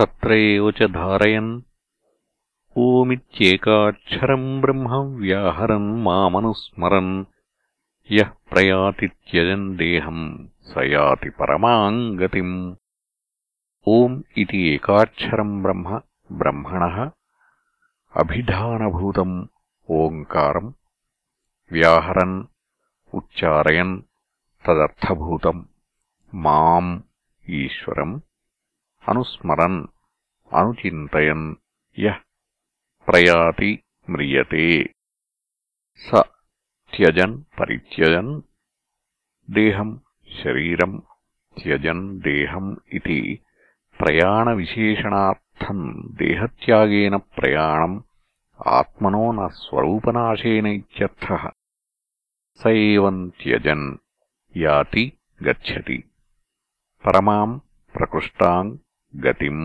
तत्र एव च धारयन्। ओमित्येकाक्षरम् ब्रह्म व्याहरन् मामनुस्मरन्। यः प्रयाति त्यजन् देहम् स याति परमाम् गतिम् ओम् इति एकाक्षरम् ब्रह्म, ब्रह्मणः। अभिधानभूतम् ओङ्कारम्। व्याहरन्, उच्चारयन्। तदर्थभूतम् माम्, ईश्वरम्। అనుస్మరन् అనుచింతయन् యः ప్రయాతి మ్రియతే। స త్యజన్ పరిత్యజన్ దేహం శరీరం త్యజన్ దేహం ఇది ప్రయాణవిశేషణార్థం దేహత్యాగేన ప్రయాణం ఆత్మనో న స్వరూపనాశేన ఇత్యర్థः। స ఏవం త్యజన్ యాతి గచ్చతి పరమాం ప్రకృష్టాం गतिम्